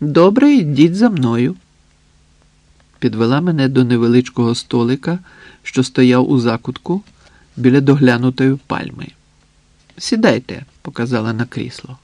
Добре, йдіть за мною. Підвела мене до невеличкого столика, що стояв у закутку біля доглянутої пальми. Сідайте, показала на крісло.